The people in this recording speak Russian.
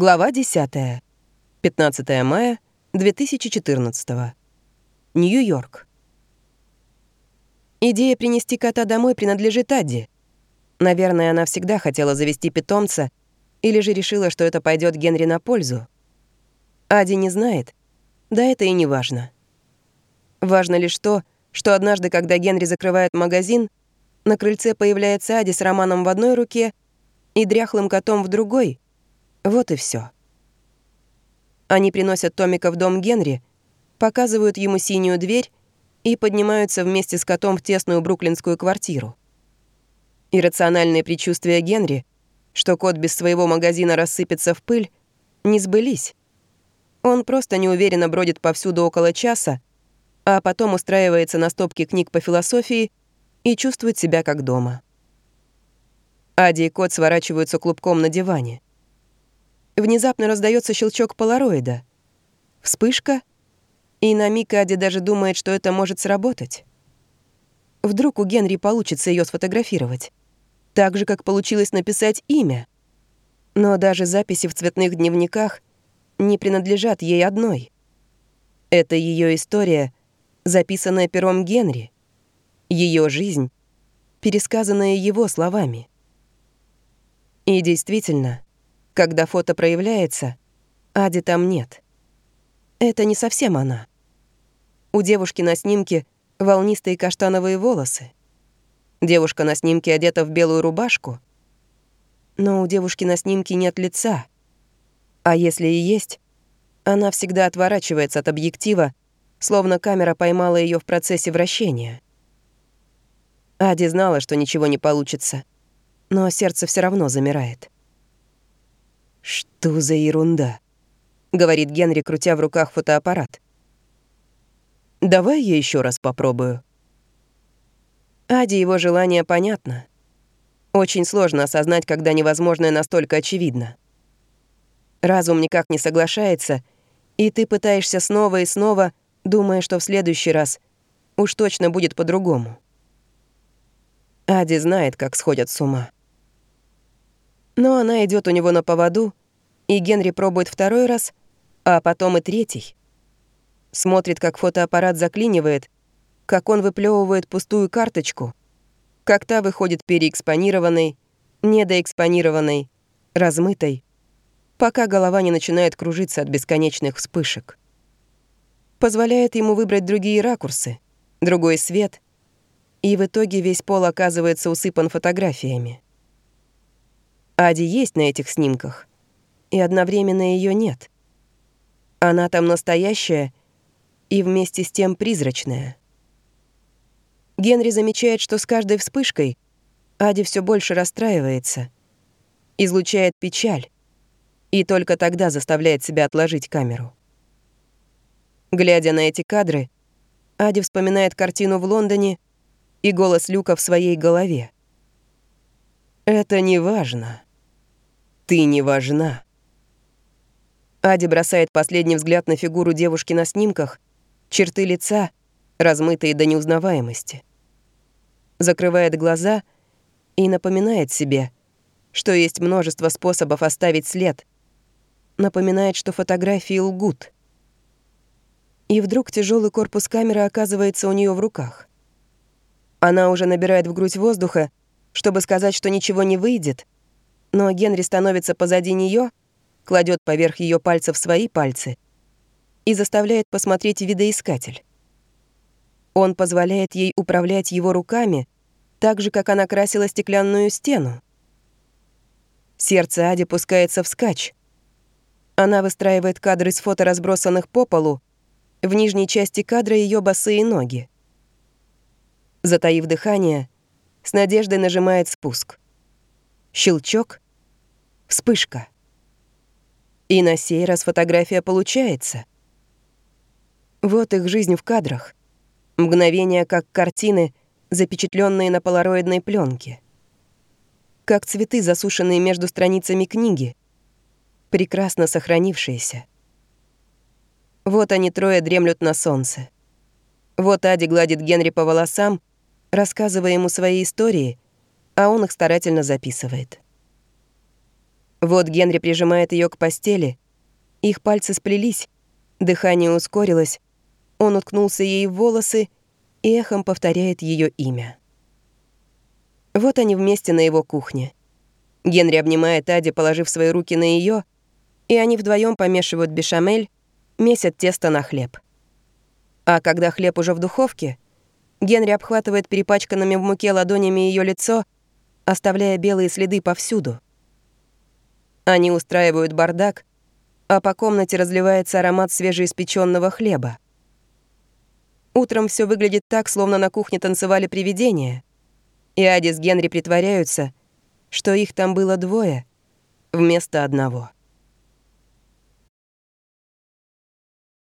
Глава 10. 15 мая 2014. Нью-Йорк. Идея принести кота домой принадлежит Адди. Наверное, она всегда хотела завести питомца или же решила, что это пойдет Генри на пользу. Ади не знает, да это и не важно. Важно лишь то, что однажды, когда Генри закрывает магазин, на крыльце появляется Ади с романом в одной руке и дряхлым котом в другой. Вот и все. Они приносят Томика в дом Генри, показывают ему синюю дверь и поднимаются вместе с котом в тесную бруклинскую квартиру. Иррациональные предчувствия Генри, что кот без своего магазина рассыпется в пыль, не сбылись. Он просто неуверенно бродит повсюду около часа, а потом устраивается на стопке книг по философии и чувствует себя как дома. Ади и кот сворачиваются клубком на диване. Внезапно раздается щелчок полароида. Вспышка, и на миг Ади даже думает, что это может сработать. Вдруг у Генри получится ее сфотографировать. Так же, как получилось написать имя. Но даже записи в цветных дневниках не принадлежат ей одной. Это ее история, записанная пером Генри. Ее жизнь, пересказанная его словами. И действительно, когда фото проявляется, Ади там нет. Это не совсем она. У девушки на снимке волнистые каштановые волосы. Девушка на снимке одета в белую рубашку. Но у девушки на снимке нет лица. А если и есть, она всегда отворачивается от объектива, словно камера поймала ее в процессе вращения. Ади знала, что ничего не получится, но сердце все равно замирает. «Что за ерунда?» — говорит Генри, крутя в руках фотоаппарат. «Давай я еще раз попробую». Ади его желание понятно. Очень сложно осознать, когда невозможное настолько очевидно. Разум никак не соглашается, и ты пытаешься снова и снова, думая, что в следующий раз уж точно будет по-другому. Ади знает, как сходят с ума. Но она идет у него на поводу, и Генри пробует второй раз, а потом и третий. Смотрит, как фотоаппарат заклинивает, как он выплевывает пустую карточку, как та выходит переэкспонированной, недоэкспонированной, размытой, пока голова не начинает кружиться от бесконечных вспышек. Позволяет ему выбрать другие ракурсы, другой свет, и в итоге весь пол оказывается усыпан фотографиями. Ади есть на этих снимках, и одновременно ее нет. Она там настоящая и вместе с тем призрачная. Генри замечает, что с каждой вспышкой Ади все больше расстраивается, излучает печаль, и только тогда заставляет себя отложить камеру. Глядя на эти кадры, Ади вспоминает картину в Лондоне и голос Люка в своей голове. «Это не важно. Ты не важна». Ади бросает последний взгляд на фигуру девушки на снимках, черты лица, размытые до неузнаваемости. Закрывает глаза и напоминает себе, что есть множество способов оставить след. Напоминает, что фотографии лгут. И вдруг тяжелый корпус камеры оказывается у нее в руках. Она уже набирает в грудь воздуха, чтобы сказать, что ничего не выйдет, но Генри становится позади нее кладет поверх ее пальцев свои пальцы и заставляет посмотреть видоискатель. Он позволяет ей управлять его руками так же, как она красила стеклянную стену. Сердце Ади пускается вскачь. Она выстраивает кадры с фото, разбросанных по полу, в нижней части кадра ее босые ноги. Затаив дыхание, с надеждой нажимает спуск. Щелчок, вспышка. И на сей раз фотография получается. Вот их жизнь в кадрах. Мгновения, как картины, запечатленные на полароидной пленке. Как цветы, засушенные между страницами книги. Прекрасно сохранившиеся. Вот они трое дремлют на солнце. Вот Ади гладит Генри по волосам, рассказывая ему свои истории, а он их старательно записывает. Вот Генри прижимает ее к постели. Их пальцы сплелись, дыхание ускорилось. Он уткнулся ей в волосы и эхом повторяет ее имя. Вот они вместе на его кухне. Генри обнимает Ади, положив свои руки на ее, и они вдвоем помешивают бешамель, месят тесто на хлеб. А когда хлеб уже в духовке, Генри обхватывает перепачканными в муке ладонями ее лицо, оставляя белые следы повсюду. Они устраивают бардак, а по комнате разливается аромат свежеиспеченного хлеба. Утром все выглядит так, словно на кухне танцевали привидения, и Ади с Генри притворяются, что их там было двое вместо одного.